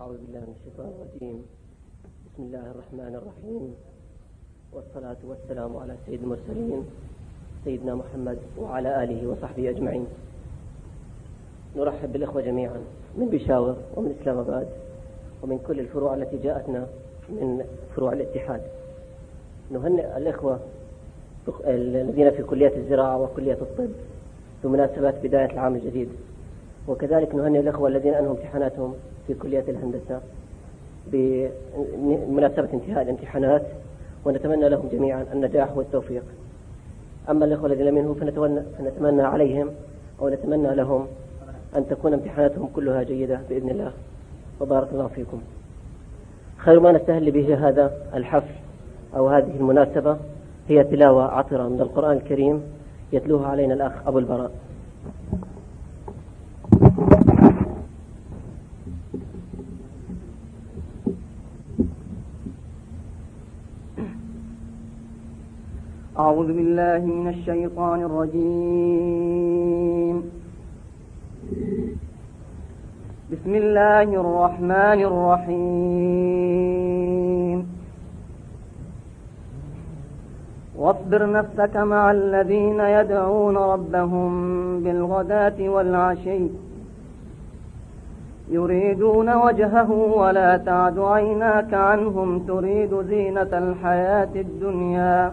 أعوذ بالله من الشيطان الرجيم. بسم الله الرحمن الرحيم. والصلاة والسلام على سيد المرسلين سيدنا محمد وعلى آله وصحبه أجمعين. نرحب بالإخوة جميعا من بشاور ومن إسلام آباد ومن كل الفروع التي جاءتنا من فروع الاتحاد. نهنئ الإخوة الذين في كلية الزراعة وكلية الطب بمناسبة بداية العام الجديد. وكذلك نهنئ الأخوة الذين أنهوا امتحاناتهم في كلية الهندسة بمناسبة انتهاء الامتحانات ونتمنى لهم جميعا النجاح والتوفيق. أما الأخوة الذين لم ينهوا فنتمنى عليهم أو نتمنى لهم أن تكون امتحاناتهم كلها جيدة بإذن الله. وبارك الله فيكم. خير ما نستهل به هذا الحفل أو هذه المناسبة هي تلاوة عطرة من القرآن الكريم يتلوها علينا الأخ أبو البراء. أعوذ بالله من الشيطان الرجيم. بسم الله الرحمن الرحيم. واصبر نفسك مع الذين يدعون ربهم بالغداة والعشي. يريدون وجهه ولا تعد عيناك عنهم تريد زينة الحياة الدنيا.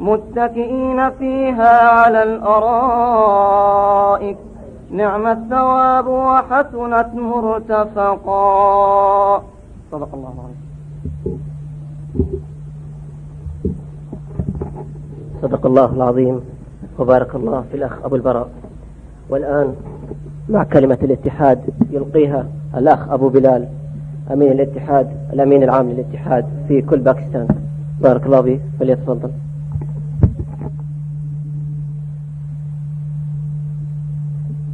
متكئين فيها على الأرائك. نعم الثواب وحسنت مرتفقا. صدق الله العظيم صدق الله العظيم. وبارك الله في الأخ أبو البراء. والآن مع كلمة الاتحاد يلقيها الأخ أبو بلال أمين الاتحاد الأمين العام للاتحاد في كل باكستان. بارك الله به فليتفضل.